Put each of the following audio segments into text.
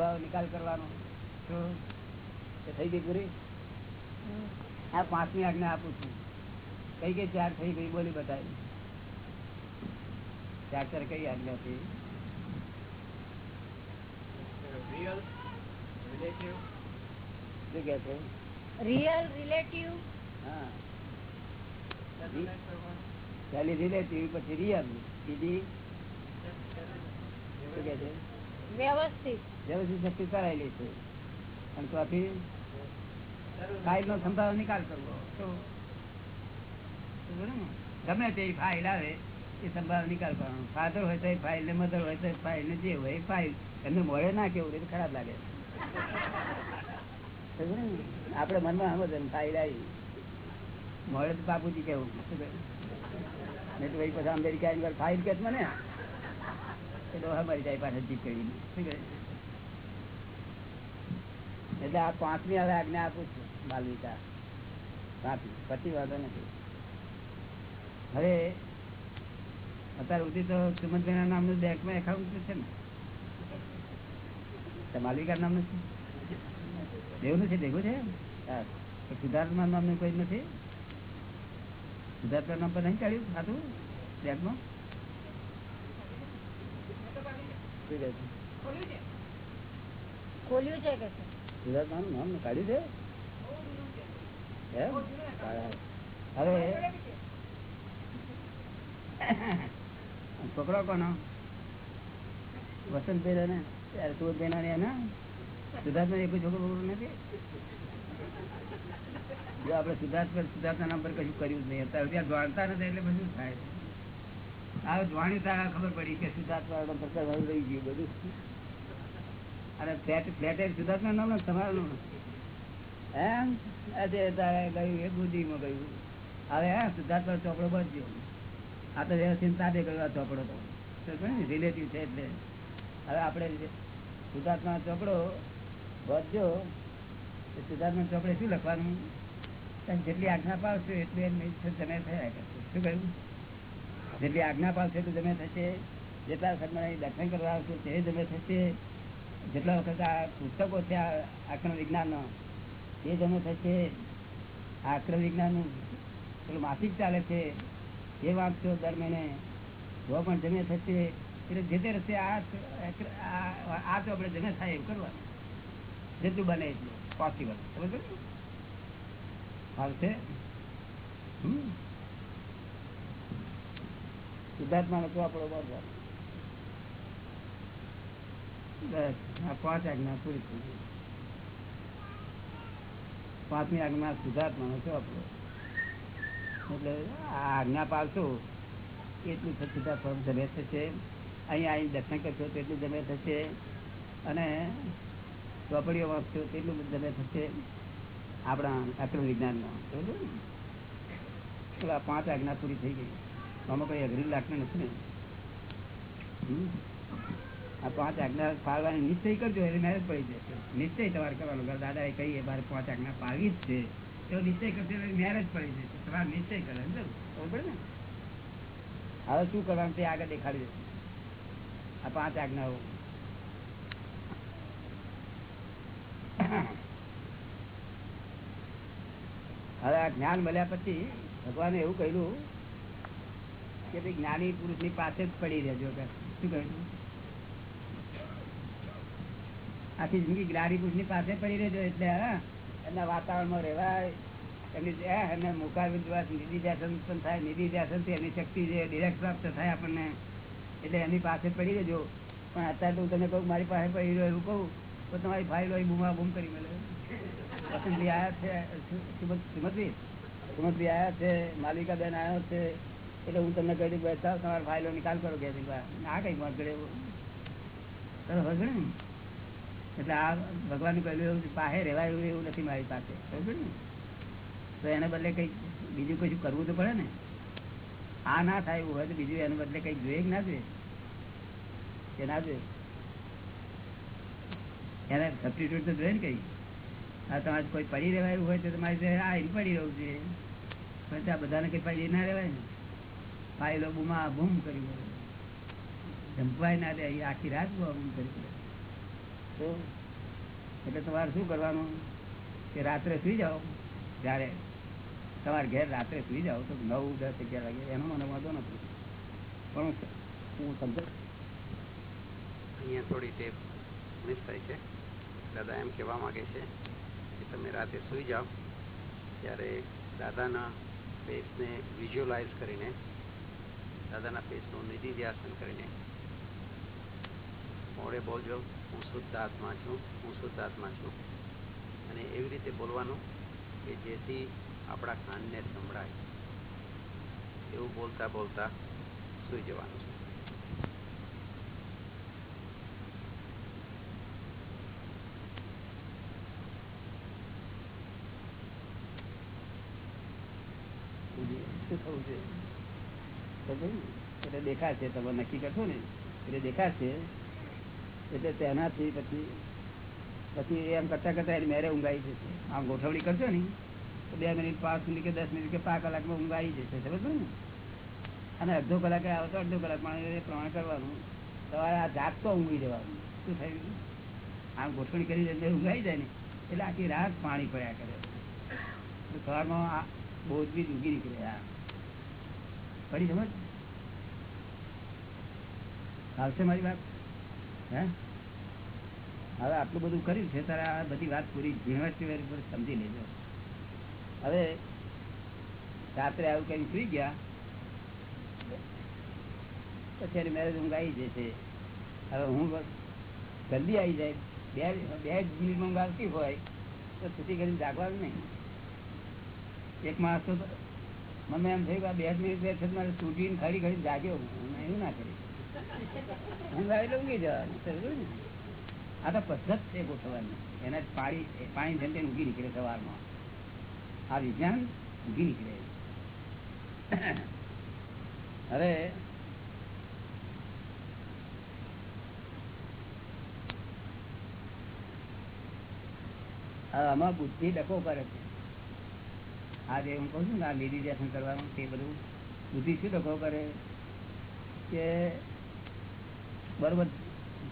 સંભાવ નિકાલ કરવાનો. થઈ ગઈ પૂરી? આ પાંચમી આજ્ઞા આપું છું. કઈ કઈ ચાર થઈ ગઈ બોલી બતાવી ચાર ચાર કઈ આજ્ઞા થઈ શું કે છે? રિયલ રિલેટિવ હા. પહેલી રિલેટિવ પછી રિયલ બીજી શું કે છે? વ્યવસ્થિત. વ્યવસ્થિત શક્તિ કરાયેલી છે. અને ત્યાંથી ફાઇલ નો સંભાવ નિકાલ કરવો? ગમે તે ફાઇલ આવે, એ સંભાવ નિકાલ કરવાનો. ફાધર હોય તો એ ફાઇલ ને મધર હોય તો એ ફાઇલ ને જે હોય એ ફાઇલ. એમને મળે ના કેવું એટલે ખરાબ લાગે. આપડે મનમાં સમજ ફાઇલ આવી. મળે તો બાપુજી કેવું? નહીં તો ભાઈ પછી અમેરિકા ફાઇલ કે મને? એ ડોહા મરી જાય પાછળ જીત કરીને શું કહે? એટલે આ પાંચમી હવે આજ્ઞા આપું છું માલવિકા પાંચમી પછી વાંધો નથી. હવે અત્યાર સુધી તો સુમંતભાઈ નામનું બેંકમાં એકાઉન્ટ છે ને? માલિકા માલવિકા નામનું છે? દેવું છે ભેગું છે? હા. તો સિદ્ધાર્થમાં નામનું કોઈ નથી? સિદ્ધાર્થના નામ પર નહીં કાઢ્યું ખાતું બેંકમાં? ખોલ્યું છે. કે છે? નામ કાઢ્યું છે? હવે છોકરો કોનો? વસંત પહેલા ને? ત્યારે સુરત પહેલા ને એના સિદ્ધાર્થ એક છોકરો બોકરો નથી? જો આપડે સિદ્ધાર્થ પર સિદ્ધાર્થ નામ પર કશું કર્યું જ નહીં. અત્યારે ત્યાં જાણતા નથી એટલે બધું થાય આ જાણ્યું તારા ખબર પડી કે સિદ્ધાર્થ પર રહી ગયું બધું. અને ફ્લેટ ફ્લેટ જુદા જ નામ તમારું એમ? અજે તારે ગયું, એ બુદ્ધિમાં ગયું. હવે હા સિદ્ધાર્થ પર ચોપડો બચજો આ તો વ્યવસ્થિત તાતે ગયો, આ ચોપડો તો. રિલેટિવ છે એટલે. હવે આપણે સિદ્ધાર્થમાં ચોપડો બચજો સિદ્ધાર્થમાં ચોપડે શું લખવાનું? કારણ જેટલી આજ્ઞા પાડશો, એટલી એમ તમે થયા શું કહ્યું? જેટલી આજ્ઞા પાડશો, એટલું તમે થશે. જેટલા સમય દર્શન કરવા આવશો, તે તમે થશે. જેટલા વખત આ પુસ્તકો છે, આ આક્રમ વિજ્ઞાનનો, એ જમે થશે. આ આક્રમ વિજ્ઞાનનું પેલું માસિક ચાલે છે, એ વાંચશો દર મહિને. તો પણ જમે થશે, એટલે જે તે રસ્તે આ આ- તો આપણે જમે થાય એવું કરવાનું. જેટલું બને એટલું પોસિબલ સમજ આવશે સિદ્ધાર્થમાં નતો આપણો બહુ પાંચ આજ્ઞા પૂરી થઈ ગઈ. પાંચમી આજ્ઞા સુધાર્થમાં છો આપણો. એટલે આ આજ્ઞા પાડશો, એટલું તો ફળ જમે થશે. અહીંયા અહીં દર્શન કરશો તેટલું જમે થશે. અને ચોપડીઓ વાંચશો તેટલું જમે થશે. આપણા અક્રમ વિજ્ઞાનમાં, બરોબર આ પાંચ આજ્ઞા પૂરી થઈ ગઈ. આમાં કોઈ અઘરી લાગતી નથી ને? આ પાંચ આજ્ઞા પાળવાની નિશ્ચય કરજો એટલે મેરેજ પડી જશે નિશ્ચય તમારે કરવાનો. દાદા એ કહીએ મારે પાંચ આજ્ઞા પાળવી જ છે. તો નિશ્ચય કરશે મેરેજ પડી જશે તમારે નિશ્ચય કરે સમજો? બરોબર ને? હવે શું કરવાનું તે આગળ દેખાડી દેશે આ પાંચ આજ્ઞાઓ હવે આ જ્ઞાન મળ્યા પછી ભગવાને એવું કહ્યું કે ભાઈ જ્ઞાની પુરુષની પાસે જ પડી રહેજો. શું કહ્યું? આખી જિંદગી જ્ઞાની પુરુષની પાસે પડી રહેજો એટલે એના એમના વાતાવરણમાં રહેવાય. એમની એમને નિધિ ધ્યાસન પણ થાય, નિધિ ધ્યાસનથી એની શક્તિ જે ડિરેક્ટ પ્રાપ્ત થાય આપણને. એટલે એની પાસે પડી રહેજો. પણ અત્યારે તો હું તમને કહું, મારી પાસે પડી રહ્યો એવું કહું, તો તમારી ફાઇલ હોય બૂમા બૂમ કરી મળે વસંતભાઈ આયા છે સુમતભાઈ સુમતભાઈ આયા છે માલિકા બેન આવ્યો છે. એટલે હું તમને કહી દઉં ભાઈ તમારા ફાઇલો નિકાલ કરો કે આ કઈ વાત કરે એવું ચાલો ને? એટલે આ ભગવાન કહ્યું એવું પાસે રહેવાય એવું નથી મારી પાસે. બરોબર ને? તો એને બદલે કઈ બીજું કશું કરવું તો પડે ને? આ ના થાય એવું હોય તો બીજું એના બદલે કઈ જોઈએ ના જોઈએ? કે ના જોઈએ? એને સબસ્ટિટ્યુટ તો જોઈએ ને કઈ આ તમારે કોઈ પડી રહેવાયું હોય તો તમારે આ એમ પડી રહેવું જોઈએ. પણ ત્યાં બધાને કઈ પડી ના રહેવાય ને? ફાઇલો બુમા બૂમ કરી દેવાય જંપવાય ના દે આખી રાત બુમા કરી પડે એટલે તમારે શું કરવાનું? કે રાત્રે સુઈ જાઓ. જ્યારે તમારે ઘેર રાત્રે સુઈ જાઓ તો નવ, દસ, અગિયાર વાગે એનો મને વાંધો નથી. પણ હું સમજો અહીંયા થોડી ટેપ મિસ થાય છે. દાદા એમ કહેવા માંગે છે કે તમે રાતે સુઈ જાઓ. ત્યારે દાદાના ફેસને વિઝ્યુઅલાઇઝ કરીને, દાદાના ફેસનું નિધિ ધ્યાસન કરીને મોડે બોલજો હું શુદ્ધ આત્મા છું, હું શુદ્ધ આત્મા છું. અને એવી રીતે બોલવાનું કે જેથી આપણા કાનને સંભળાય. એવું બોલતા બોલતા સૂઈ જવાનું છે. દેખાશે, તમે નક્કી કરશો ને? એટલે દેખાશે. એટલે તેનાથી પછી પછી એમ કરતા કરતા એની મેરે ઊંઘાઈ જશે. આમ ગોઠવણી કરશો ને? તો બે મિનિટ, પાંચ મિનિટ કે દસ મિનિટ કે પાંચ કલાકમાં ઊંઘાઈ જશે સમજ ને? અને અડધો કલાકે આવે તો અડધો પણ એ પ્રમાણે કરવાનું. તમારે આ જાગતો ઊંઘી જવાનું. શું થયું? આમ ગોઠવણી કરી દે ઊંઘાઈ જાય ને? એટલે આખી રાત પાણી પડ્યા કરે. સવારમાં આ બોજ બી ઊંઘી નીકળે આ પડી સમજ આવશે મારી વાત? હે? હવે આટલું બધું કર્યું છે, તારે આ બધી વાત પૂરી ઝીણવટ પર સમજી લેજો. હવે રાત્રે આવું કઈ સુઈ ગયા. પછી એની મેરેજ ઊંઘ આવી જશે. હવે હું જલ્દી આવી જાય. બે બે જ મિનિટમાં ઊંઘ આવતી હોય, તો સુધી કરીને જાગવાનું નહીં. એક માસ તો મને એમ થયું કે બે મિનિટ બે મારે તૂટીને ખરી ખરી જાગ્યો. હું એવું ના કરી. આ તો પદ્ધત છે ગોઠવવાની. એને પાણી પાણી જેમ ઊંઘી નીકળે સવારમાં. આ વિજ્ઞાન ઊંઘી નીકળે. હવે આમાં બુદ્ધિ ડકો કરે છે. આ જે હું કહું છું ને, આ મેડિટેશન કરવાનું, તે બધું બુદ્ધિ શું ડકો કરે? કે બરોબર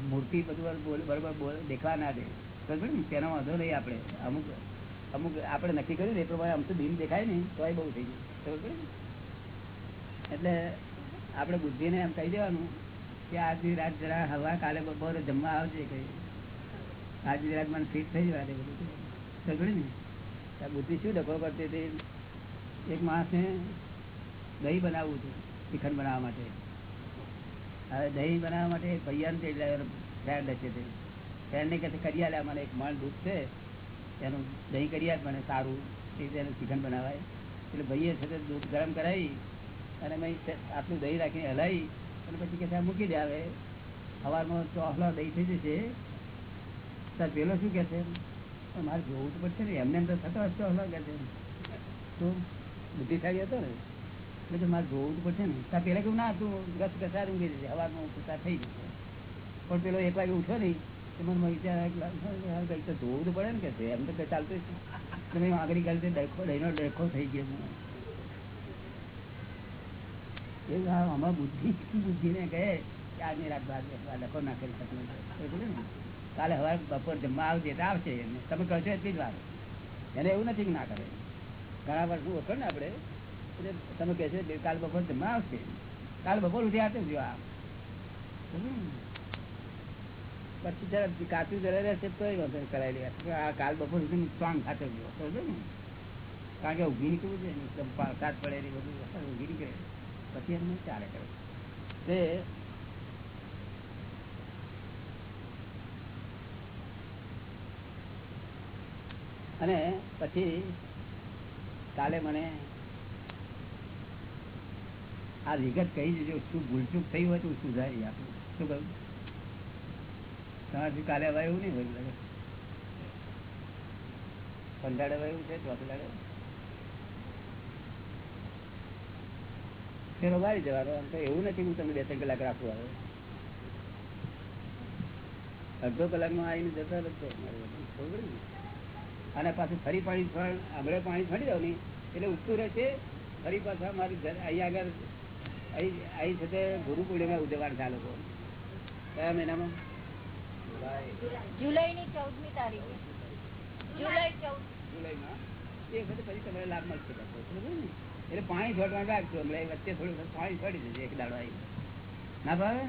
મૂર્તિ બધું બરોબર દેખવા ના દે. બરોબર ને? તેનો વાંધો નહીં આપણે. અમુક અમુક આપણે નક્કી કર્યું ને, એ પ્રમાણે આમ તો ભીમ દેખાય ને તો એ બહુ થઈ ગયું. બરોબર? એટલે આપણે બુદ્ધિને એમ કહી દેવાનું કે આજની રાત જરા હવા કાલે બપોરે જમવા આવજે કઈ આજની રાત મને ફિટ થઈ જવા દે બધું. બરોબર ને? આ બુદ્ધિ શું ડખો કરતી હતી? એક માણસને દહીં બનાવવું હતું, શ્રીખંડ બનાવવા માટે. હવે દહીં બનાવવા માટે પૈયાને તે ફ્રેન્ડ હશે તે. ફ્રેન્ડને કહે કરી આલે, મને એક મણ દૂધ છે. એનું દહીં કરી આપ, મને સારું એ એનું શ્રીખંડ બનાવાય. એટલે ભાઈએ છે દૂધ ગરમ કરાવી અને મેં આટલું દહીં રાખીને હલાવી અને પછી કે મૂકી દે આવે. સવારમાં ચોહલો દહીં થઈ જશે. તાર પેલો શું કહે છે? મારે જોવું તો પડશે ને, એમને એમ તો થતો હશે ચોહલો કહે છે. તો બુદ્ધિશાળી હતો ને. એટલે મારે જોવું તો પડશે ને, ત્યાં પેલા કેવું ના હતું, ગસ કસાર ઊંઘી જશે હવામાં હું થઈ જશે પણ પેલો એક વાગે ઉઠ્યો નહીં, તો મને વિચાર જોવું તો પડે ને કે એમ તો કઈ ચાલતું છે તમે આગળ ગાડી ડખો ડહીનો ડખો થઈ ગયો એ આમાં બુદ્ધિ, બુદ્ધિને કહે કે આજની રાત બાદ ડખો ના કરી શકું. ને? કાલે હવે બપોર જમવા આવજે, તો આવશે એને. તમે કહેશો એટલી જ વાર એને એવું નથી ના કરે. ઘણા વર્ષ ઓછો ને આપણે? તમે કહેશો કાલ બપોર જમવા આવશે. કાલ બપોર સુધી આપે જો આ પછી જરા કાચું જરા રહેશે તો કરાવી લે કાલ બપોર સુધી સ્ટ્રોંગ ખાતે જો કારણ કે ઊભી નીકળવું છે ને. સાત પડેલી બધું. ઊભી નીકળે. પછી એમને ચાલે કરે. તે અને પછી કાલે મને આ વિગત કહી દેજો શું ભૂલચૂક થઈ હોય તો સુધારી આપું શું કહ્યું તમારાથી કાલે હવે એવું નહીં હોય લાગે. પંદાડે હવે એવું છે? ચોથડાડે ફેરો વાળી જવાનો આમ તો એવું નથી હું તમને બે ત્રણ કલાક રાખું આવે અડધો કલાકમાં આવીને જતા અને પાછું ફરી પાણી હમણાં પાણી ફરી દઉં ને એટલે ઉગતું રહેશે. ફરી પાછા મારી ઘરે, અહીંયા આગળ અહીં છે તે ગુરુ પૂર્ણિમા ઉજવવાનું આ લોકો. કયા મહિનામાં? જુલાઈ. ની ચૌદમી તારીખે. જુલાઈ ચૌદ. જુલાઈમાં? એ વખતે પછી તમારે લાભ મળશે? એટલે પાણી છોડવાનું રાખજો એટલે વચ્ચે થોડું પાણી છોડી દેજો એક દાડો આવી ના ભાવે?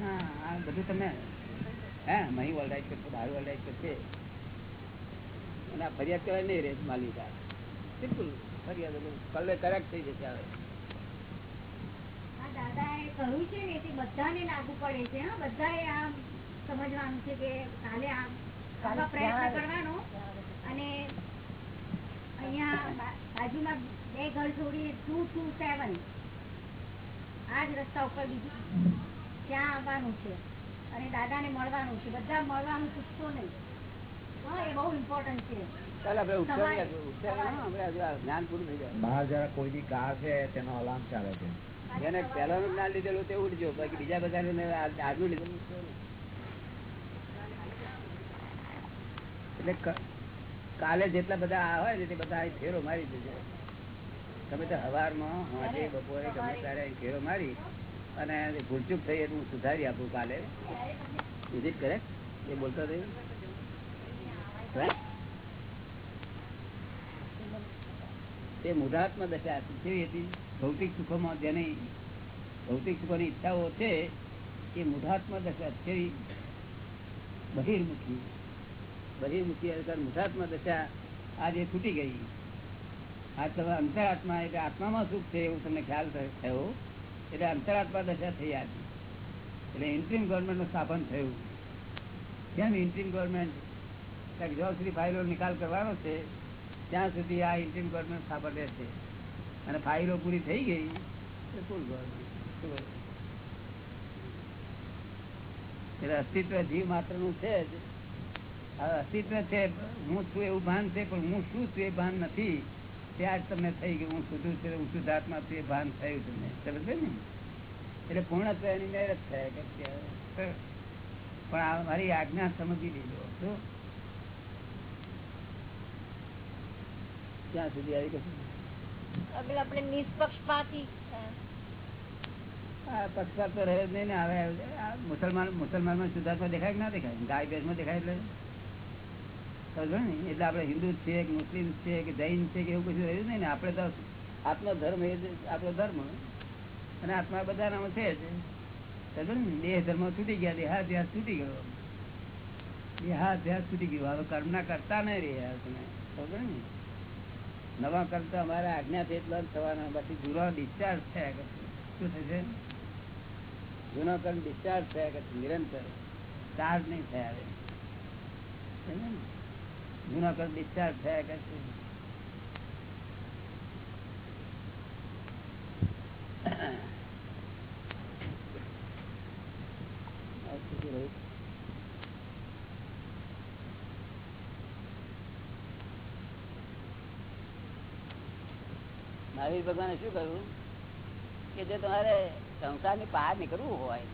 હા આ બધું તમે હે મહી વલરાઈટ કરશે દારૂ વલરાઈટ કરશે અને ફરિયાદ કરવા નહીં રે માલિકા બિલકુલ ફરિયાદ કલે કરેક્ટ થઈ જશે હવે કહ્યું છે ને તે બધાને લાગુ પડે છે હા. બધાએ આમ સમજવાનું છે કે કાલે આમ પ્રયત્ન કરવાનો અને અહીંયા બાજુમાં બે ઘર છોડીને ટુ ટુ સેવન આ જ રસ્તા ઉપર બીજું ત્યાં આવવાનું છે? અને દાદાને મળવાનું છે. બધા મળવાનું ચૂકશો નહીં. હા એ બહુ ઇમ્પોર્ટન્ટ છે. બહાર જરા કોઈ બી કાર છે તેનો અલાર્મ ચાલે છે. જેને પહેલાનું જ્ઞાન લીધેલું તે ઉડજો. બાકી બીજા બધાને આજનું લીધેલું. એટલે કાલે જેટલા બધા હોય ને તે બધા ફેરો મારી દેજો. તમે તો હવારમાં સાંજે બપોરે, ગમે ત્યારે ફેરો મારી અને ભૂલચૂક થઈ એટલે હું સુધારી આપું કાલે. ઇઝ કરેક્ટ એ બોલતો થયું તે મુઢાત્મા દશા કેવી હતી? ભૌતિક સુખોમાં જેની ભૌતિક સુખોની ઈચ્છાઓ છે, એ મુઢાત્મા દશા છે બહિર્મુખી. બહિર્મુખી અર્થાત દશા આજે છૂટી ગઈ. આ તમે અંતરાત્મા એટલે આત્મામાં સુખ છે એવું તમને ખ્યાલ થયો? એટલે અંતરાત્મા દશા થઈ આજે. એટલે ઇન્ટ્રીમ ગવર્મેન્ટનું સ્થાપન થયું. કેમ ઇન્ટ્રીમ ગવર્મેન્ટ જો સુધી ફાઇલો નિકાલ કરવાનો છે, ત્યાં સુધી આ ઇન્ટ્રીમ ગવર્મેન્ટ સ્થાપન રહેશે. અને ફાઇલો પૂરી થઈ ગઈ એટલે અસ્તિત્વ જીવ માત્રનું છે અસ્તિત્વ છે, હું છું એવું ભાન છે, પણ હું શું છું એ ભાન નથી. ત્યાં જ તમને થઈ ગયું, હું શુદ્ધ છું હું શુદ્ધાત્મા છું, એ ભાન થયું તમને. સમજે ને? એટલે પૂર્ણત્વ એની મેરેજ થયા કે પણ મારી આજ્ઞા સમજી લીધો, શું? ક્યાં સુધી આવી ગયું? આપણે તો રહે મુસલમાનમાં દેખાય ના દેખાય? ગાય ભેંસમાં દેખાય એટલે? એટલે આપણે હિન્દુ છીએ કે મુસ્લિમ છે કે જૈન છે કે એવું કશું રહ્યું નહીં ને? આપણે તો આત્મા ધર્મ એ આપણો ધર્મ. અને આત્મા બધાનામાં છે જ. સમજો ને? દેહ ધર્મ છૂટી ગયા દેહાધ્યાસ છૂટી ગયો. દેહાધ્યાસ છૂટી ગયો. હવે કર્મના કરતા નહીં રહ્યા તમે. સમજો ને? નવા કરતા અમારે આજ્ઞા આજ્ઞાથી બંધ થવાના. બાકી જૂનો ડિસ્ચાર્જ થયા કરશે શું થશે? જૂનો કર્મ ડિસ્ચાર્જ થયા કરશે નિરંતર. ચાર્જ નહીં થયા? જૂના કર્મ ડિસ્ચાર્જ થયા કરશે આ શું રહ્યું? મહાવીર ભગવાને શું કહ્યું? કે જો તમારે સંસારની બહાર નીકળવું હોય,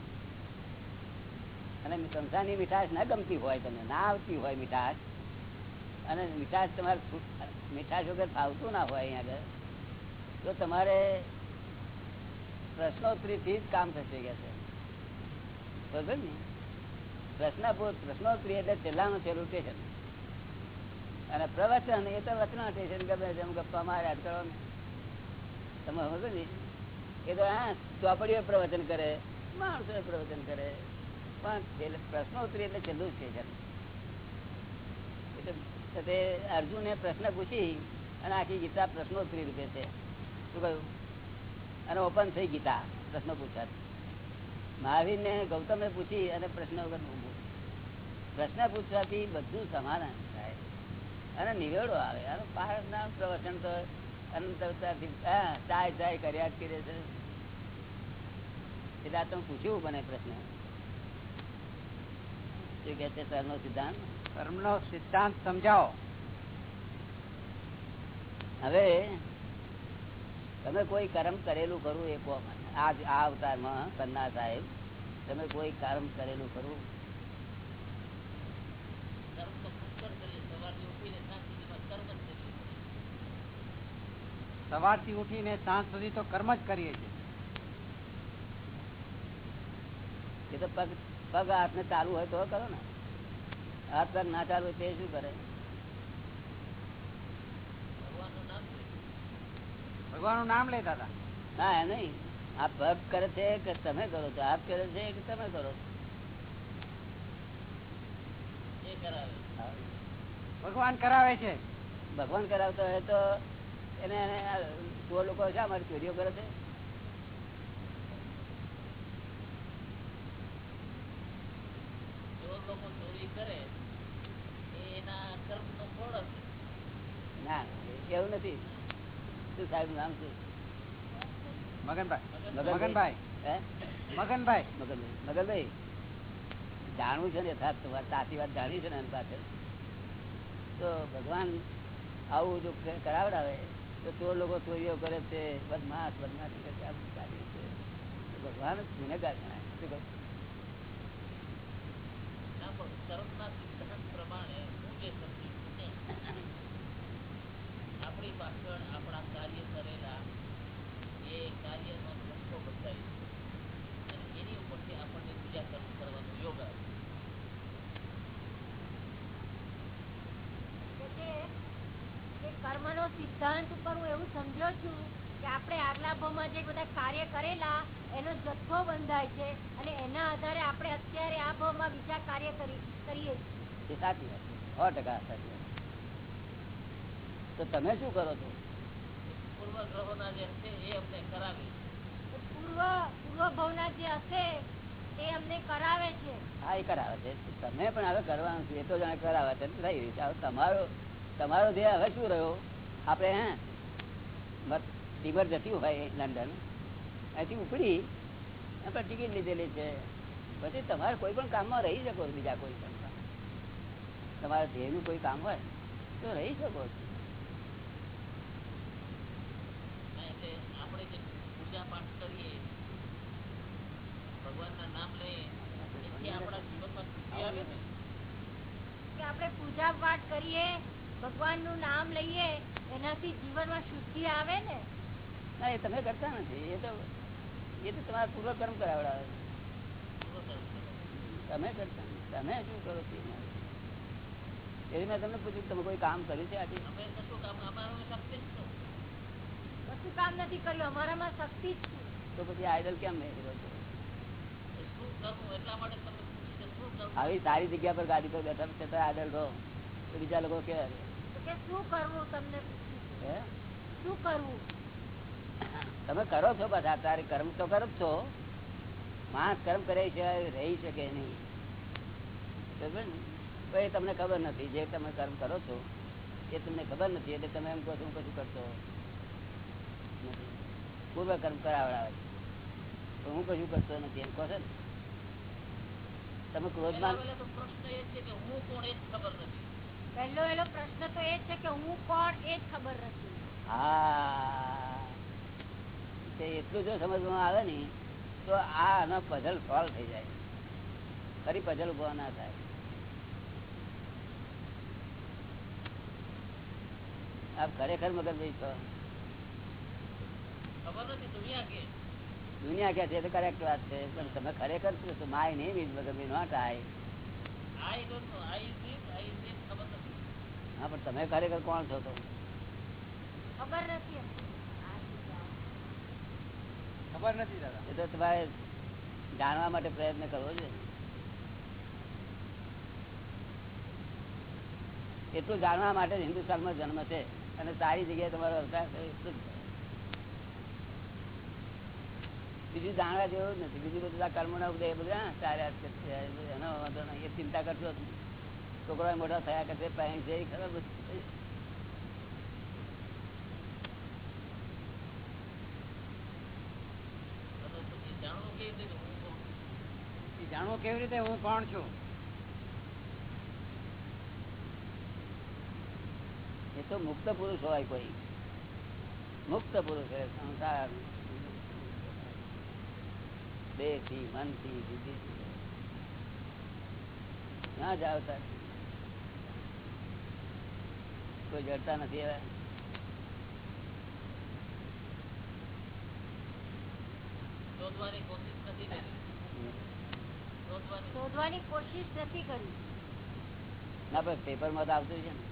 અને સંસારની મીઠાશ ના ગમતી હોય તમને ના આવતી હોય મીઠાશ, અને મીઠાશ તમારે મીઠાશ વગર ફાવતું ના હોય અહીંયા આગળ, તો તમારે પ્રશ્નોત્તરીથી જ કામ થશે કે છે. બરોબર ને? પ્રશ્ન પ્રશ્નોત્તરી એટલે છેલ્લાનું છેલ્લું સ્ટેશન અને પ્રવચન એ તો વચના સ્ટેશન ગમે તેમ ગપ્પા મારે અટકવાનું ને એ તો, હા, ચોપડીઓ પ્રવચન કરે માણસો પ્રવચન કરે. પણ છેલ્લે પ્રશ્નોત્તરી એટલે છેલ્લું છે. એટલે અર્જુને પ્રશ્ન પૂછી અને આખી ગીતા પ્રશ્નોત્તરી રૂપે છે. શું કહ્યું? અને ઓપન થઈ ગીતા, પ્રશ્ન પૂછ્યા મહાવીર ને ગૌતમે પૂછી અને પ્રશ્ન વગર પ્રશ્ન પૂછવાથી બધું સમાધાન થાય. અને નિવેડો આવે. અને પારના પ્રવચન તો ચાય કર્યા જ કરે છે. એટલે આ તમે પૂછ્યું મને પ્રશ્ન. શું કે છે સરનો સિદ્ધાંત? કર્મનો સિદ્ધાંત સમજાવો. હવે તમે કોઈ કર્મ કરેલું કરું એ આ અવતારમાં કન્ના સાહેબ તમે કોઈ કર્મ કરેલું ખરું સવારથી ઉઠીને સાંજ સુધી તો કર્મ જ કરીએ છીએ. એ તો પગ પગ હાથને ચાલુ હોય તો કરો ને. હાથ પગ ના ચાલુ તે શું કરે? ભગવાનનું નામ લેતા હતા. ના એ નહીં. આ પગ કરે છે કે તમે કરો છો? આપ કરે છે કે તમે કરો છો? ભગવાન કરાવે છે. ભગવાન કરાવતો હોય તો એને લોકો શા માટે ચોરીઓ કરે છે? ના એવું નથી. શું સાહેબ નામ શું મગનભાઈ. મગનભાઈ. મગનભાઈ. મગનભાઈ. મગનભાઈ. મગનભાઈ જાણવું છે ને યથાર્થ વાત સાચી વાત જાણવી છે ને એની પાસે. તો ભગવાન આવું જો કરાવડાવે તો ચોર લોકો ચોરીઓ કરે છે બદમાશ બદમાશ કરે છે આ બધું સારી છે. તો ભગવાન જ ગુનેગાર ગણાય. શું કહું? આપણી પાછળ આપણા કાર્ય કરેલા એ કાર્યનો ધક્કો બતાવી અને એની ઉપરથી આપણને બીજા કર્મ કરવાનો યોગ આવે કર્મ નો સિદ્ધાંત સમજ્યો છું કે આપણે આગલા ભાવમાં જે બધા કાર્ય કરેલા એનો જથ્થો બંધાય છે અને એના આધારે આપણે અત્યારે આ ભાવમાં બીજા કાર્ય કરીએ છીએ. સાચી વાત સો ટકા સાચી તો તમે શું કરો છો? પૂર્વગ્રહોના જે છે એ અમને કરાવી પૂર્વ પૂર્વ ભાવના જે હશે એ અમને કરાવે છે. હા એ કરાવે છે. તમે પણ હવે કરવાનું છે. એ તો જાણે કરાવે છે. તમારો તમારો ધ્યેય હવે શું રહ્યો? આપણે હે? ટીમર જતી હોય લંડન. અહીંથી ઉપડી આપણે ટિકિટ લીધેલી છે. પછી તમારે કોઈ પણ કામમાં રહી શકો બીજા કોઈ પણ તમારા ધ્યેયનું કોઈ કામ હોય તો રહી શકો છો. આપણે જે પૂજા પાઠ કરીએ ભગવાનના નામ લઈએ આપણા જીવનમાં આપણે પૂજા પાઠ કરીએ ભગવાનનું નામ લઈએ એનાથી જીવનમાં શુદ્ધિ આવે ને? ના એ તમે કરતા નથી. એ તો એ તો તમારા પૂર્વ કર્મ કરાવડાવે. તમે કરતા તમે શું કરો છો? મેં તમને પૂછ્યું તમે કોઈ કામ કર્યું છે આજે? કશું કામ નથી કર્યું. અમારામાં શક્તિ જ તો પછી આઈડલ કેમ નહીં છો? એ શું કરવું? એટલા માટે તમે પૂછ્યું કે શું કરવું? આવી સારી જગ્યા પર ગાડી પર બેઠા છતાં આઈડલ રહો. તો બીજા લોકો કે કે શું કરવું તમને? શું કરવું? તમે કરો છો બધા તારે કર્મ તો કરો છો. માણસ કર્મ કરે છે રહી શકે નહીં. એ તમને ખબર નથી જે તમે કર્મ કરો છો એ તમને ખબર નથી એટલે તમે એમ કહો છો હું કશું કરતો નથી. પૂર્વ કર્મ કરાવડાવે તો હું કશું કરતો નથી એમ કહો છો ને? તમે ક્રોધમાં પ્રશ્ન એ છે કે હું કોણ એ ખબર નથી. પહેલો એલો પ્રશ્ન તો એ છે કે હું કોણ એ ખબર નથી. હા. એટલું જો સમજવામાં આવે ને તો આનો પઝલ સોલ્વ થઈ જાય. ફરી પઝલ ઊભો ના થાય. આપ ખરેખર મગજ ભાઈ છો? દુનિયા કે? છે તો કરેક્ટ વાત છે. પણ તમે ખરેખર શું છો? માય નહીં બીજ મગજ ભાઈ not I I don't know I is I is હા પણ તમે ખરેખર કોણ છો તો ખબર નથી ખબર નથી દાદા. એ તો તમારે જાણવા માટે પ્રયત્ન કરવો જોઈએ. એટલું જાણવા માટે હિન્દુસ્તાન હિન્દુસ્તાનમાં જન્મ છે અને સારી જગ્યાએ તમારો અવતાર થયો બીજું જાણવા જેવું જ નથી. બીજું બધું કર્મના બધું બધું એનો વાંધો નહીં. એ ચિંતા કરશો જ નહીં. છોકરા મોટા થયા કરશે પેરેન્ટ છે જાણવું કેવી રીતે હું કોણ? છું? એ તો મુક્ત પુરુષ હોય કોઈ. મુક્ત પુરુષ હોય, સંસાર. દેહથી મનથી બુદ્ધિ ના જાવ તાર કોઈ જડતા નથી કરી. ના પણ પેપરમાં તો આવતું છે ને.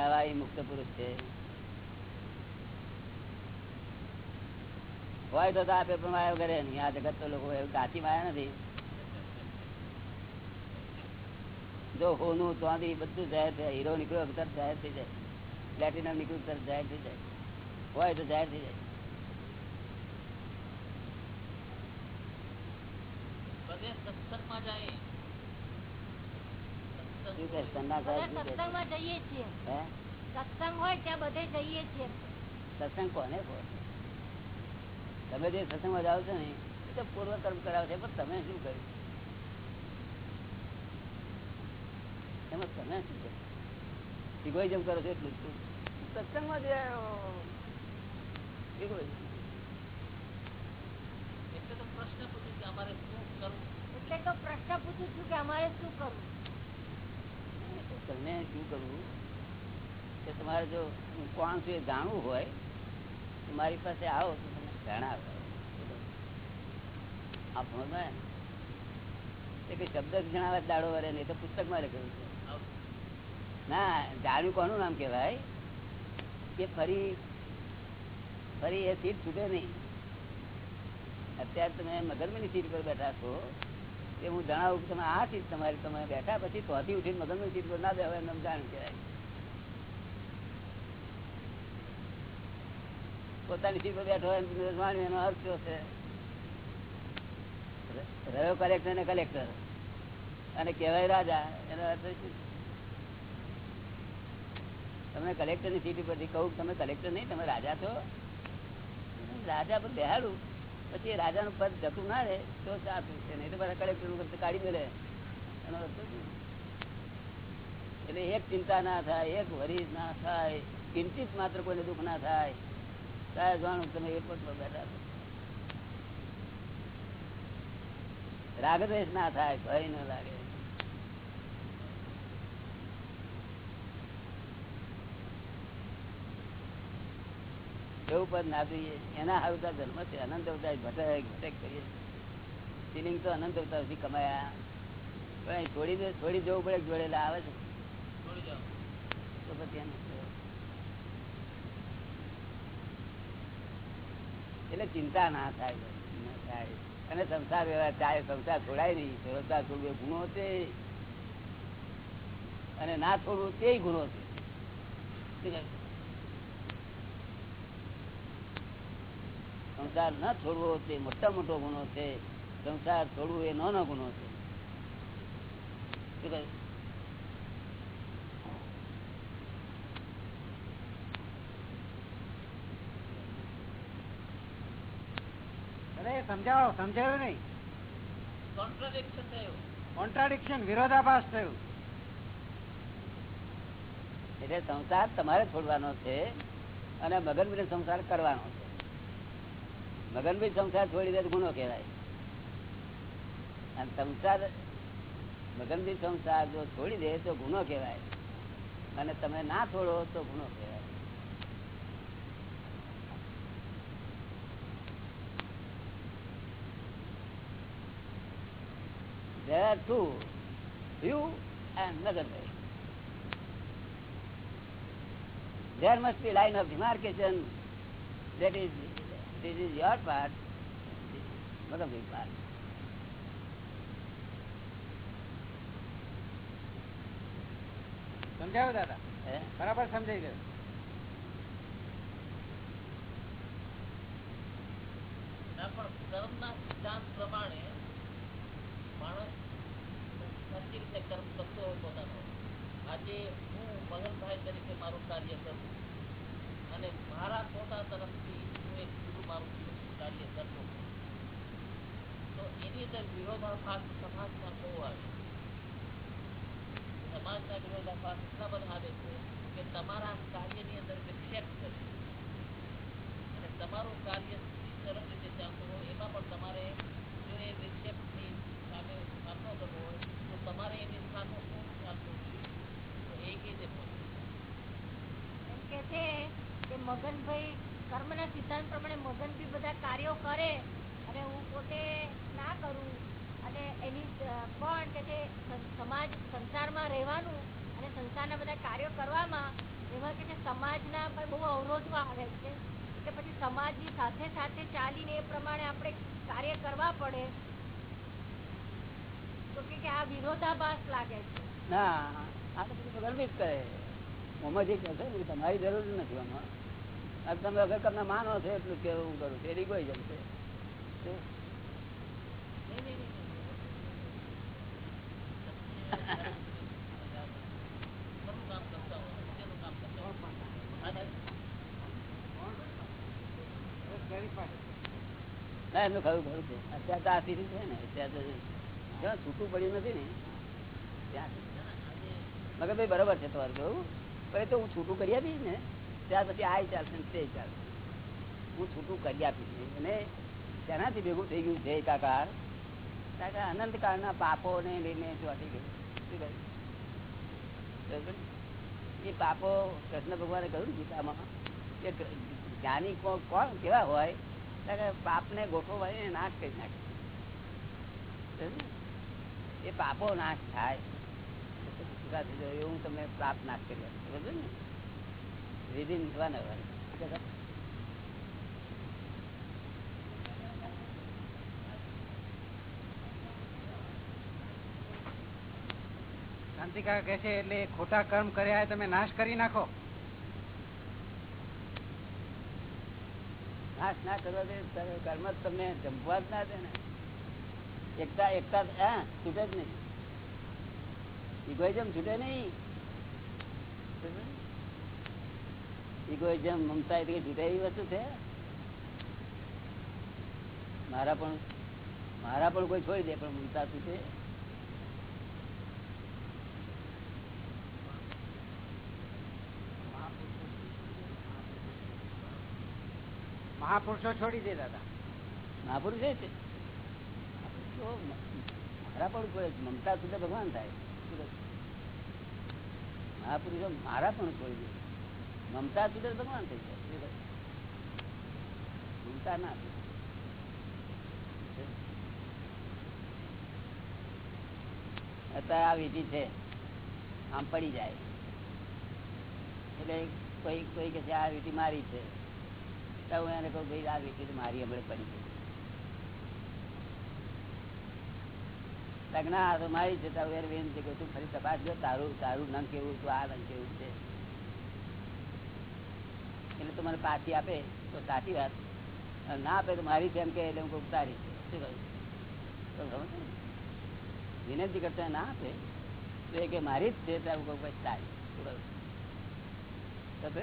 આવા એ મુક્ત પુરુષ છે. હોય તો તો આ પેપરમાં આવ્યો કરે નહીં. આ જગત તો લોકો એવું કાચી માયા નથી. જો હોનું ચાંદી બધું જાહેર થાય. હીરો નીકળ્યો તરત જાહેર થઈ જાય. પ્લેટિનમ નીકળ્યું તરત જાહેર થઈ જાય. હોય તો જાહેર થઈ જાય. સત્સંગ કોને તમે જે સત્સંગમાં જાઓ છો ને એ તો પૂર્વ કર્મ કરાવે છે. પણ તમે શું કર્યું? એમાં તમે શું કરો છો એટલું જ. સત્સંગમાં જ. એટલે તો પ્રશ્ન પૂછ્યું કે અમારે શું કરવું? એટલે તો પ્રશ્ન પૂછું છું કે અમારે શું કરવું? તમને શું કરવું? કે તમારે જો હું કોણ છું એ જાણવું હોય તો મારી પાસે આવો તો તમને જણાવે આપણો ને. એ કઈ શબ્દ જ જણાવે દાડો વરે નહીં તો પુસ્તકમાં લખેલું છે. ના જાણ્યું કોનું નામ કેવાય કે ફરી ફરી એ સીટ છૂટે નહીં. અત્યારે તમે મગરમની સીટ પર બેઠા છો, એ હું જણાવું કે તમે આ સીટ તમારી, તમે બેઠા પછી તોથી ઉઠીને મગરની સીટ પર ના બેહો, એમ જાણ કહેવાય. પોતાની સીટ પર બેઠો હોય એનો અર્થ શું છે રહ્યો કલેક્ટર ને કલેક્ટર અને કહેવાય રાજા, એનો અર્થ શું? તમને કલેક્ટરની સીટ પરથી કહું તમે કલેક્ટર નહીં, તમે રાજા છો. રાજા પર બેહાડું. પછી એ રાજાનું પદ જતું ના રહે, તો સાચું નહીં તો બધા કલેક્ટરનું કાઢી મેળે એનો એટલે એક ચિંતા ના થાય, એક વરી ના થાય ચિંતિત માત્ર કોઈને દુઃખ ના થાય. સાહેબ, જાણું તમે એ પદમાં બેઠા છો. રાગદ્વેષ ના થાય, ભય ન લાગે. એવું ના જોઈએ એના અવતાર જન્મ છે અનંત અવતાર ભટક ભટક કરીએ. સિલિંગ તો અનંત અવતારથી કમાયા. પણ અહીં છોડી દે છોડી જવું પડે જોડેલા આવે છે? તો પછી એનું એટલે ચિંતા ના થાય. ના થાય. અને સંસાર વ્યવહાર ચાલે સંસાર છોડાય નહીં. સરળતા છોડવું ગુનો છે. અને ના છોડવું તે ગુનો છે શું કહે? સંસાર ન છોડવો તે મોટા મોટો ગુનો છે. સંસાર છોડવું એ નાનો ગુનો છે. અરે સમજાવો સમજાયું નહીં? કોન્ટ્રાડિક્શન થયું. કોન્ટ્રાડિક્શન વિરોધાભાસ થયું. એટલે સંસાર તમારે છોડવાનો છે અને મગન સંસાર કરવાનો છે. મગનભાઈ સંસાર છોડી દે ગુનો કહેવાય અને સંસાર મગનભાઈ સંસાર જો છોડી દે તો ગુનો કહેવાય અને તમે ના છોડો તો ગુનો કહેવાય There are two, you and Maganbhai. There must be line of demarcation. That is, this is your part, Maganbhai part. સમજાવો દાદા? બરાબર સમજાઈ ગયું. ના કર્મના સિદ્ધાંત પ્રમાણે માણસ સાચી રીતે કર્મ કરતો હોય પોતાનો. આજે હું મગનભાઈ તરીકે મારું કાર્ય કરું અને મારા પોતા તરફથી હું એક બીજું મારું કાર્ય કરતો હોઉં. તો એની અંદર વિરોધાભાસ સમાજમાં બહુ આવે સમાજના વિરોધાભાસ એટલા બધા આવે છે કે તમારા કાર્યની અંદર વિક્ષેપ કરે અને તમારું કાર્ય સરળ રીતે ચાલતું હોય એમાં પણ તમારે જો એ વિક્ષેપની સામે સામનો કરવો હોય, તો તમારે એની સામે શું ચાલતું જોઈએ? તો એ કેવી રીતે પહોંચે એમ કે છે કે મગનભાઈ કર્મના સિદ્ધાંત પ્રમાણે મગનભાઈ બધા કાર્યો કરે. અને હું પોતે ના કરું. અને એની પણ કે જે સમાજ, સંસારમાં રહેવાનું અને સંસારના બધા કાર્યો કરવામાં, એમાં કે જે સમાજના બહુ અવરોધો આવે છે. કે પછી સમાજની સાથે સાથે ચાલીને એ પ્રમાણે આપણે કાર્ય કરવા પડે. તો કે આ વિરોધાભાસ લાગે છે. ના, આ તો બધું કરે મોમાં જે કહે. છે તમારી જરૂર નથી આમાં. તમે અગર તમને માનો છો એટલું કે હું કરું છું. કોઈ જમશે ના, એમનું ખરું ખરું છે અત્યારે તો આ છે ને, અત્યારે જ્યાં છૂટું પડ્યું નથી ને મગર ભાઈ બરોબર છે તમારું કહું પણ એ તો હું છૂટું કરી આપીશ ને. ત્યાર પછી આ ચાલશે તે ચાલશે. હું છૂટું કરી આપીશ. અને તેનાથી ભેગું થઈ ગયું જય એકાકાર કાકા, અનંત કાળના પાપો ને લઈને ચોટી ગયું એ પાપો કૃષ્ણ ભગવાને કહ્યું ગીતામાં કે જ્ઞાની કોણ કેવા હોય? તો કે પાપને ને નાશ કરી નાખે? એ પાપો નાશ થાય. એવું તમને પાપ નાશ કરી બરાબર ને? વિધિન વન અવર શાંતિકા કહે છે એટલે ખોટા કર્મ કર્યા તમે નાશ કરી નાખો. નાશ ના કરવા દે કર્મ જ તમને જમવા જ ના દે ને. એકતા એકતા હા છૂટે જ નહીં. ઇગોઇઝમ છૂટે નહીં. ઇગોઇઝમ મમતા એ છૂટે એવી વસ્તુ છે? મારા પણ મારા પણ કોઈ છોડી દે પણ મમતા છૂટે મહાપુરુષો છોડી દે દાદા. મહાપુરુષ છે? મારા પણ કોઈ મમતા સુધી ભગવાન થાય. શું? મહાપુરુષો મારા પણ છોડી દે. મમતા સુધી ભગવાન થઈ જાય. મમતા ના અત્યારે આ વિધિ છે. આમ પડી જાય. એટલે કોઈ કોઈ કે આ વિધિ મારી છે. તો હું એને કહું, ભાઈ, આ વિધિ મારી હમણાં પડી છે લગ્ન આ તો મારી છે તો વેર વેન છે, કે તું ફરી તપાસ જો તારું તારું નંગ કેવું, તું આ નંગ કેવું છે. એટલે તું પાછી આપે, તો સાચી વાત. ના આપે તો મારી જેમ કે એટલે હું કહું, તારી. શું કહ્યું? વિનંતી કરતા ના આપે, તો એ કે મારી જ છે ત્યાં હું કહું શું કહું ને?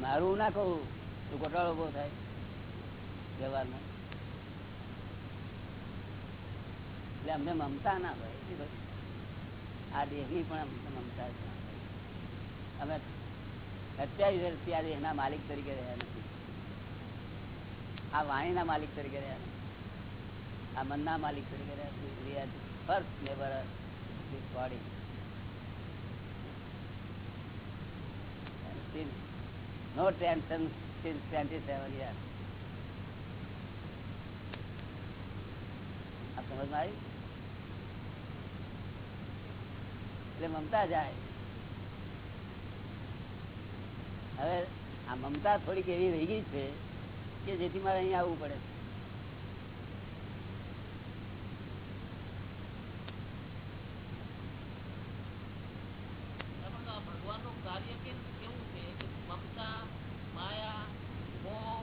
મારું ના કહું, તો ગોટાળો બહુ થાય વ્યવહારમાં. એટલે અમને મમતા ના હોય, શું કહ્યું? આ દેહની પણ મમતા હોય. અમે સત્યાવીસ અત્યારે આ માલિક તરીકે રહ્યા નથી. આ વાણીના માલિક તરીકે રહ્યા આ મનના માલિક તરીકે રહ્યા first neighbour still no tension since 27 years. આ સમજમાં આવી? એટલે મમતા જાય. હવે આ મમતા થોડીક એવી રહી ગઈ છે કે જેથી મારે અહીંયા આવવું પડે એમાં તો આ ભગવાનનું કાર્ય કેમ કેવું છે કે મમતા માયા મોહ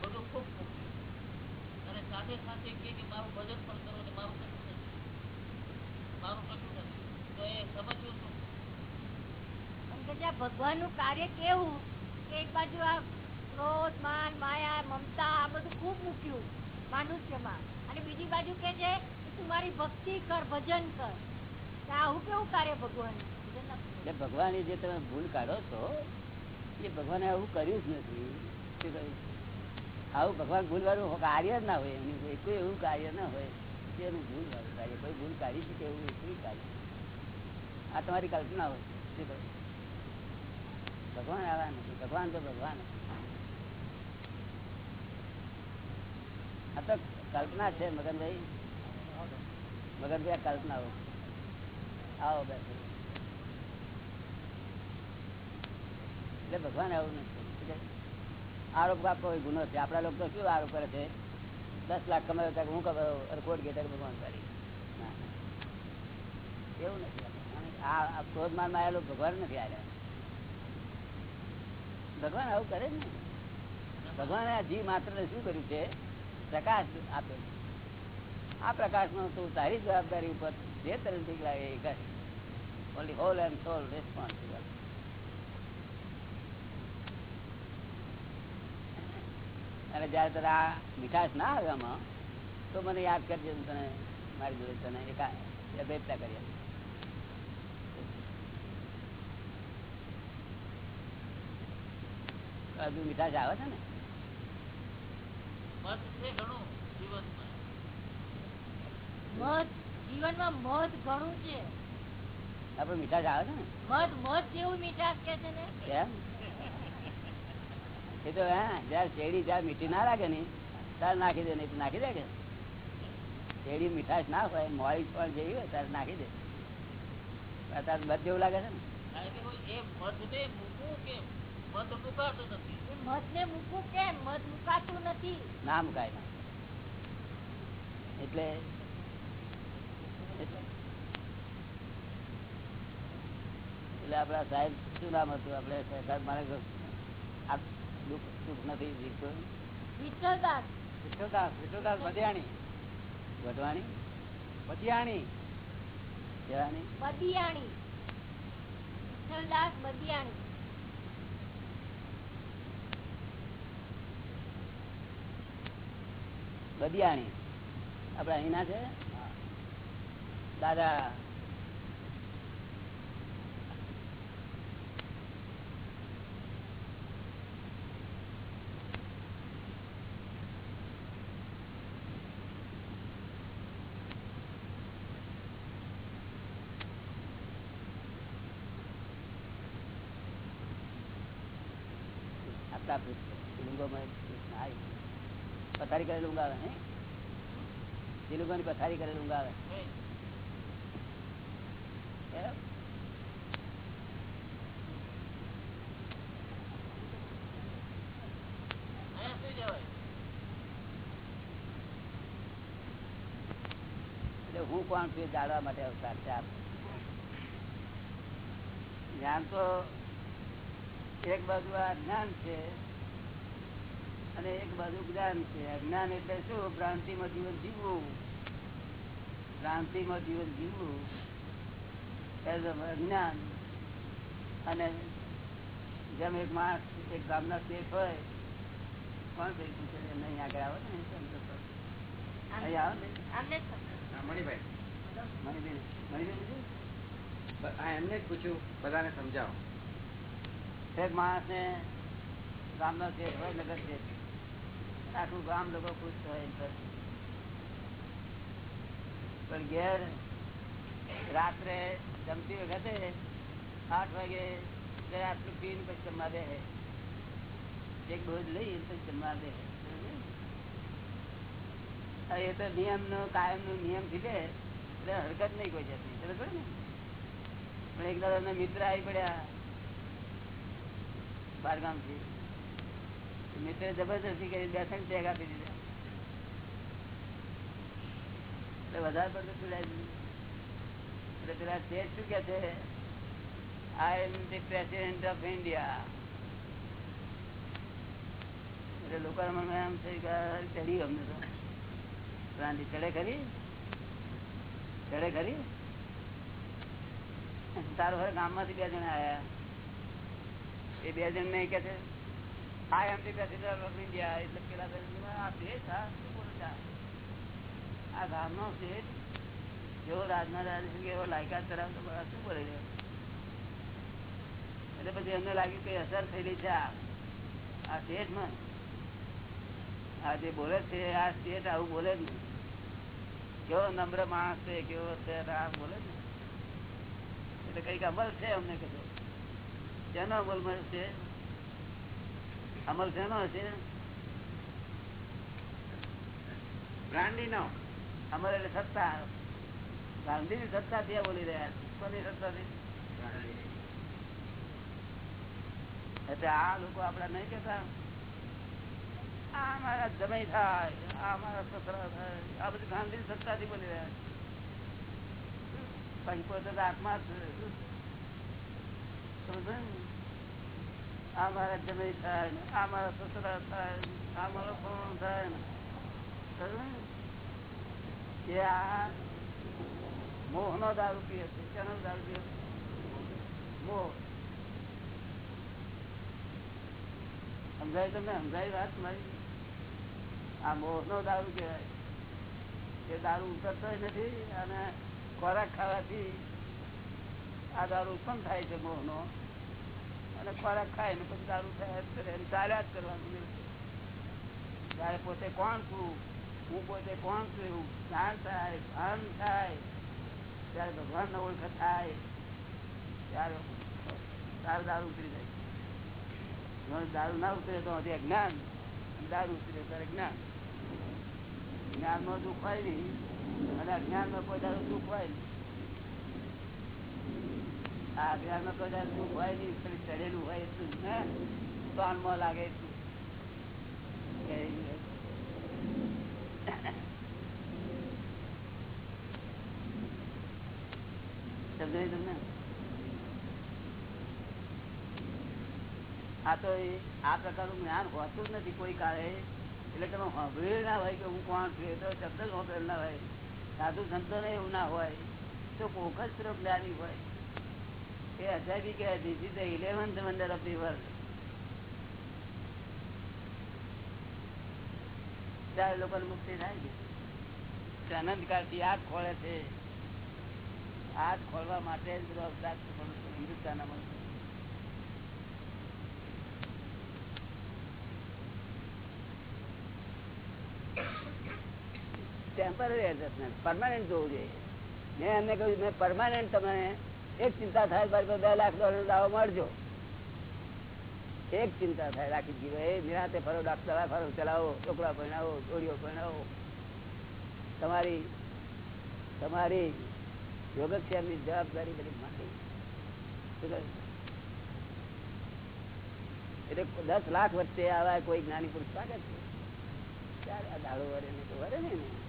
બધું ખૂબ મૂક્યું અને સાથે સાથે કે કે મારું ભજન પણ કરો ને મારું કશું નથી મારું કશું નથી તો એ સમજવું શું એમ કે જે ભગવાનનું કાર્ય કેવું? કે એક બાજુ આ ક્રોધ, માન, માયા, મમતા, આ બધું ખૂબ મૂક્યું માનુષ્યમાં. અને બીજી બાજુ કે છે તું મારી ભક્તિ કર, ભજન કર. આવું કેવું કાર્ય ભગવાન એટલે ભગવાને જે તમે ભૂલ કાઢો છો, એ ભગવાને આવું કર્યું જ નથી? આવું ભગવાન ભૂલ વાળું કાર્ય જ ના હોય એનું કોઈ એવું કાર્ય ના હોય. એનું ભૂલ વાળું કાર્ય. કોઈ ભૂલ કાઢી શકે એવું કોઈ કાર્ય. આ તમારી કલ્પના હોય? ભગવાન આવા નથી ભગવાન તો ભગવાન આ તો કલ્પના છે, મગનભાઈ. મગનભાઈ, આ કલ્પનાઓ આવો. બેસો એટલે ભગવાન આવું નથી આરોપ આપવો એ ગુનો છે. આપણા લોકો શું આરોપ કરે છે? દસ લાખ કમાયો ત્યાં હું કમાયો કોટ ગયા ત્યારે ભગવાન કરી એવું નથી. આ ક્રોધમાનમાં આવેલો ભગવાન નથી આવ્યા ભગવાન આવું કરે ને? ભગવાને આ જીવ માત્ર ને શું કર્યું છે? પ્રકાશ આપ્યો આ આ પ્રકાશમાં તું તારી જવાબદારી ઉપર જે તરફથી લાગે એ કર. Only whole and sole responsible અને જયારે તને આ મીઠાશ ના આવે તો મને યાદ કરજે હું તને, મારી જોડે તને એક અભેદતા કરી આપીશ. હજુ મીઠાશ આવે છે ને? મત છે ઘણું જીવનમાં. મધ જીવનમાં મધ ઘણું છે. આપડે મીઠાશ આવે છે ને? મધ મધ જેવું મીઠાશ કે છે ને? એ તો હા જયારે શેરડી જયારે મીઠી ના લાગે ને ત્યારે નાખી દે નહીં નાખી દે કે? શેરડી મીઠાશ ના હોય મોડી પણ જેવી હોય ત્યારે નાખી દે. અત્યારે મધ જેવું લાગે છે ને? મધ મુકાતું નથી. એ ને મૂકવું કેમ? મધ મુકાતું નથી. ના મુકાય ના એટલે એટલે એટલે આપડા સાહેબ શું નામ હતું? આપડે સાહેબ મારે આ દુઃખ સુખ નથી જીતતો વિઠ્ઠલદાસ. વિઠ્ઠલદાસ વિઠ્ઠલદાસ બધિયાણી વઢવાણી બધિયાણી જવાની બદિયાણી વિઠ્ઠલદાસ બદિયાણી બદિયાણી. આપડે અહીં ના છે. દાદા. આપડા લુંગોમાં પથારી કરેલું ઊંઘ આવે નહીં દિલુભાઈ પથારી કરેલું ઊંઘ આવે. હું કોણ છું જાણવા માટે અવતાર છે જ્ઞાન તો એક બાજુ આ જ્ઞાન છે અને એક બાજુ જ્ઞાન છે. અજ્ઞાન એટલે શું? ભ્રાંતિમાં જીવન જીવવું. ભ્રાંતિમાં જીવન જીવવું. એઝ અજ્ઞાન અને જેમ એક માણસ એક ગામના શેઠ હોય કોણ કઈ પૂછે છે? નહીં આગળ આવે ને તો. આવે ને. મણિભાઈ. મણિબેન મણિબેન એમને જ પૂછ્યું બધાને સમજાવો. એક માણસ ને ગામના શેઠ હોય નગર શેઠ. આખું ગામ લોકો ખુશ હોય પણ ઘેર રાત્રે જમતી વખતે આઠ વાગે આટલું પીને પછી જમવા દે એક ડોઝ લઈ પછી જમવા દે એ તો નિયમ નો કાયમ નો નિયમથી એટલે હરકત નહીં કોઈ જતી બરોબર ને? પણ એક દાદા મિત્ર આવી પડ્યા બારગામથી મિત્ર જબરદસ્તી કરી દર્શન ત્યાગ આપી દીધા. વધારે પડતું દીધું. એટલે પેલા તે શું કે છે? I am the president of India એટલે લોકો મને એમ છે કે ચડી અમને તો. ગાંધી ચડે ખરી? ચડે ખરી? તારું હવે ગામમાંથી બે જણા આયા. એ બે જણ ને કે છે I am the president of India એટલે પેલા આ દેશ આ શું બોલે છે આ? ગામનો દેશ જેવો રાજના રાજ એવો લાયકાત ધરાવતો માણસ શું બોલે છે એટલે પછી એમને લાગ્યું કે અસર થયેલી છે આ સ્ટેટમાં આ જે બોલે છે આ સ્ટેટ આવું બોલે જ નહીં કેવો નમ્ર માણસ છે કેવો છે આ બોલે ને એટલે કંઈક અમલ છે અમને કીધું જેનો અમલ છે અમલ શેનો હશે? ગાંધી નો અમલ એટલે સત્તા. ગાંધી ની સત્તા ત્યાં બોલી રહ્યા કોની સત્તા એટલે આ લોકો આપડા નહીં કેતા આ મારા જમાઈ થાય, આ મારા સસરા થાય, આ બધું ગાંધી સત્તા થી બોલી રહ્યા તો આત્મા જ છે. ને? આ મારા જમાઈ થાય ને આ મારા સસરા થાય ને આ મારો ફોન થાય ને? એ આ મોહ નો દારૂ પીએ છે કેનો દારૂ પીએ મોહ. સમજાય તમને? સમજાય વાત મારી? આ મોહ નો દારૂ કહેવાય. એ દારૂ ઉતરતો નથી અને ખોરાક ખાવાથી આ દારૂ ઉત્પન્ન થાય છે મોહ નો અને ખોરાક ખાય ને પછી દારૂ ચાલ્યા જ કરવાનું ત્યારે પોતે કોણ છું? હું પોતે કોણ છું એવું? જ્ઞાન થાય, ભાન થાય. ત્યારે ભગવાન ને ઓળખ થાય. ત્યારે તારે દારૂ ઉતરી જાય. દારૂ ના ઉતરે તો હજી અજ્ઞાન. દારૂ ઉતરે ત્યારે જ્ઞાન. જ્ઞાનમાં દુઃખ હોય નહીં. અને અજ્ઞાનમાં કોઈ દારૂ દુઃખ હોય નહીં. આ અજ્ઞાન કદાચ હોય નહીં ચડેલું હોય એટલું લાગે આ તો આ પ્રકારનું જ્ઞાન હોતું જ નથી કોઈ કાળે. એટલે તમે સાંભળેલ ના હોય કે હું કોણ છું તો શબ્દ જ ના હોય. સાધુ સંતો ને એવું ના હોય. તો કોક જ તરફ જ્ઞાની હોય. એ ટેમ્પરરી એડજસ્ટમેન્ટ પરમાનન્ટ જોવું જોઈએ. મેં એમને કહ્યું મેં પરમાનન્ટ તમને એક ચિંતા થાય મારી બે લાખ ડોલર દાવો મળજો. એક ચિંતા થાય, રાખી જીવો એ નિરાતે ફરો, ડાક્ટર ફરો, ચલાવો છોકરા ભણાવો દોડીઓ ભણાવો તમારી તમારી યોગક્ષેમની જવાબદારી બધી માંડી એટલે દસ લાખ વચ્ચે આવા કોઈ જ્ઞાની પુરુષ પાકે છે?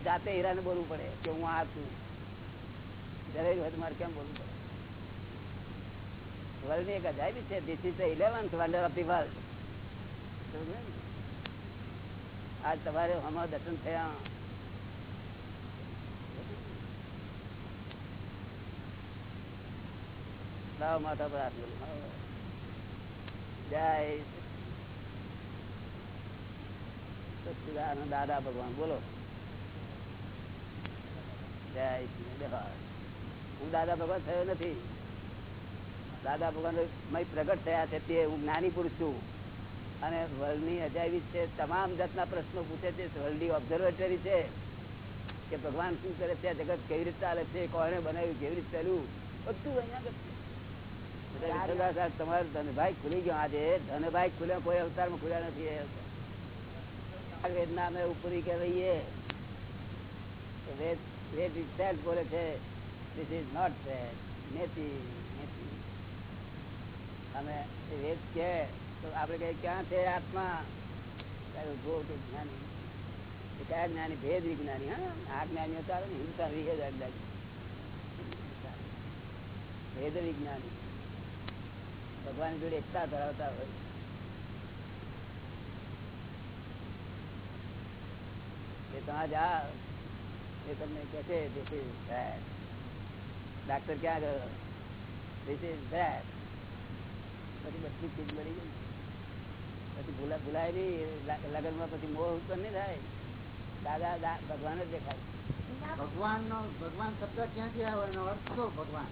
જાતે હીરાને બોલવું પડે કે હું આ છું. દરેક વખત મારે કેમ બોલવું પડે? વર્લ્ડ એક અજાયબી છે this is eleventh wonder of the world આજ તમારે અમારા દર્શન થયા. દાદા ભગવાન, બોલો. જય હું દાદા ભગવાન થયો નથી. દાદા ભગવાન પ્રગટ થયા છે તે હું જ્ઞાની પુરુષ છું. અને વર્લ્ડની અજાયબી છે તમામ જાતના પ્રશ્નો પૂછે છે વર્લ્ડની ઓબ્ઝર્વેટરી છે કે ભગવાન શું કરે છે જગત કેવી રીતે ચાલે છે કોને બનાવ્યું કેવી રીતે ચાલ્યું બધું અહીંયા સાહેબ, તમારું ધનભાઈ ખુલી ગયો આજે. ધનભાઈ ખુલ્યો કોઈ અવતારમાં ખુલ્યા નથી. વેદના અમે ઉપરી કે રહીએ વેદ વેદ ઇટ બોલે છે this ઇઝ નોટ નેતિ નેતિ અને એ વેદ કે, તો આપણે કહીએ, ક્યાં છે આત્મા? ત્યારે ઊભો ઉઠો જ્ઞાની. એ કયા જ્ઞાની? ભેદ વિજ્ઞાની હા. આ જ્ઞાનીઓ ચાલે ને, હિંસા વિહે જ આજ્ઞાની. ભેદ વિજ્ઞાની ભગવાન જોડે એકતા ધરાવતા હોય. એ ત્યાં જા એ તમને કહે છે, this is that. ડાક્ટર ક્યાં ગયો? This is that. પછી બધી ચીજ મળી ગઈ પછી ભૂલા ભૂલાય નહીં લગ્નમાં પછી મોહ ઉત્પન્ન નહીં થાય. દાદા ભગવાન જ દેખાય. ભગવાન નો ભગવાન શબ્દ ક્યાંથી આવ્યો અર્થ શું, ભગવાન?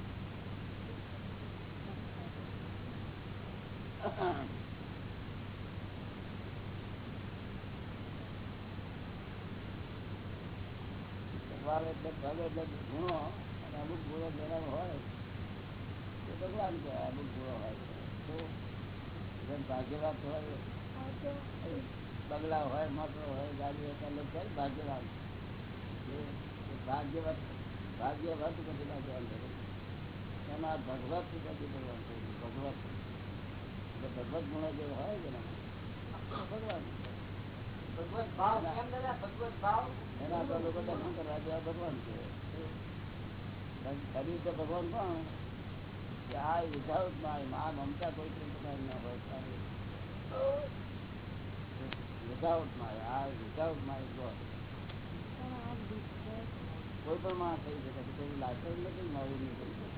ભગવાન એટલે ભગ એટલે ગુણો, અને અમુક ગુણો જેના હોય, એ ભગવાન કહેવાય, અમુક ગુણો હોય. ભાગ્યવાન હોય બંગલા હોય મોટો હોય ગાડી હોય ભાગ્યવાન. એ ભાગ્યવત ભાગ્યવત પછી ભાગ્યવાન કરે. એમાં ભગવત પછી ભગવાન કહે ભગવત. એટલે ભગવત ગુણો જે હોય છે ને ભગવાન. ભગવત ભાવ ભગવત ભાવ. એના લોકો દર્શન કરવા જેવા ભગવાન છે. શરીર તો ભગવાન કોણ? કે આ વિધાઉટ માયમાં મમતા કોઈ પણ માં થઈ શકે પછી કોઈ નથી મારું નહીં થઈ શકે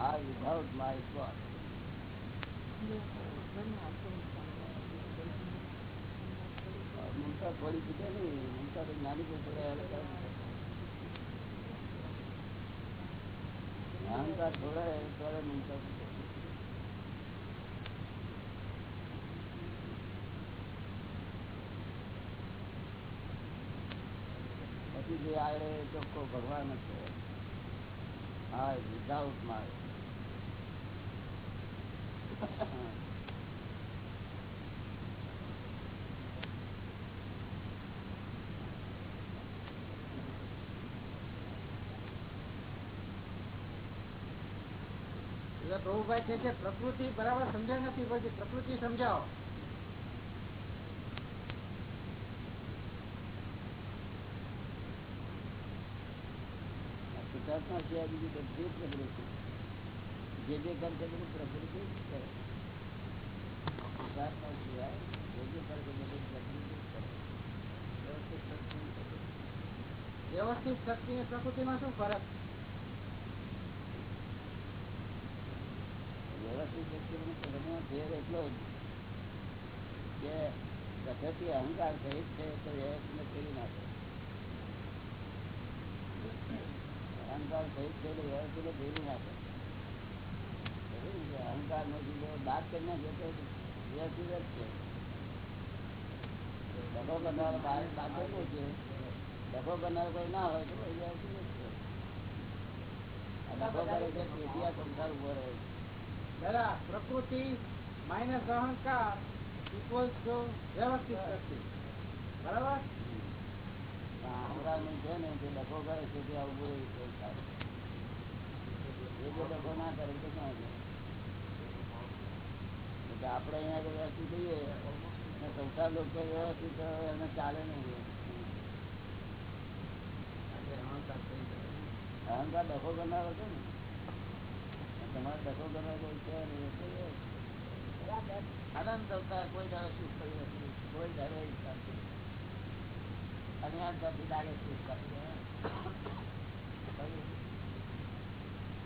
આ વિધાઉટ માય ગોડ મમતા થોડી ચૂકે નહીં મમતા તો નાની કોઈ થોડા અહંકાર થોડા ત્યારે પછી જે આવે ચોખ્ખો ભગવાન છે હા વિધાઉટ માય પ્રભુભાઈ કે છે પ્રકૃતિ બરાબર સમજાય નથી પડતી પ્રકૃતિ સમજાવો. સિવાય બીજી બધી પ્રકૃતિ જે જે કરશે બધું પ્રકૃતિ જ કરે. શુદ્ધાત્મા સિવાય જે જે બધું પ્રકૃતિ જ કરે. વ્યવસ્થિત શક્તિ વ્યવસ્થિત શક્તિ પ્રકૃતિમાં શું ફરક વ્યવસ્થિત એટલો જ કે અહંકાર સહિત છે તો વ્યવસ્થિત કરી નાખે અહંકાર સહિત છે એટલે વ્યવસ્થિત ભેરી નાખે અહંકાર નો જીવો બાદ કરી નાખે તો વ્યવસ્થિત જ છે ડબો બહાર બાંધેલો છે ડબો કરનારો કોઈ ના હોય તો વ્યવસ્થિત આ કરે છે પેટીયા સંસાર ઊભો રહે છે. દાદા પ્રકૃતિ માઇનસ અહંકાર ઇક્વલ્સ ટુ વ્યવસ્થિત શક્તિ. બરાબર? હમણાં છે ને જે ડખો કરે છે તે આવું બોલે એ જો ડખો ના કરે તો ક્યાં જાય? એટલે આપણે અહીંયા આગળ વ્યવસ્થિત થઈએ અને સંસાર લોકો વ્યવસ્થિત એને ચાલે નહીં. અહંકાર ડખો કરનારો છે ને? તમારે કરવા કોઈ છે. આનંદ અવતાર કોઈ દાડો સુખ કર્યું નથી. કોઈ દાડો નથી. અને આ ત્યાંથી લાગે સુખ કર્યું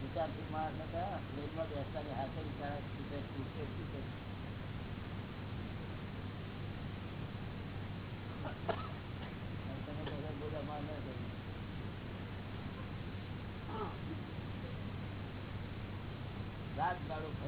વિચારથી માણસ હતા પ્લેનમાં બેસતા ને હાથે વિચાર છૂટે છૂટે છૂટે અને તમે બધા બોલા માર ના કરી દાડો ફેરવાનું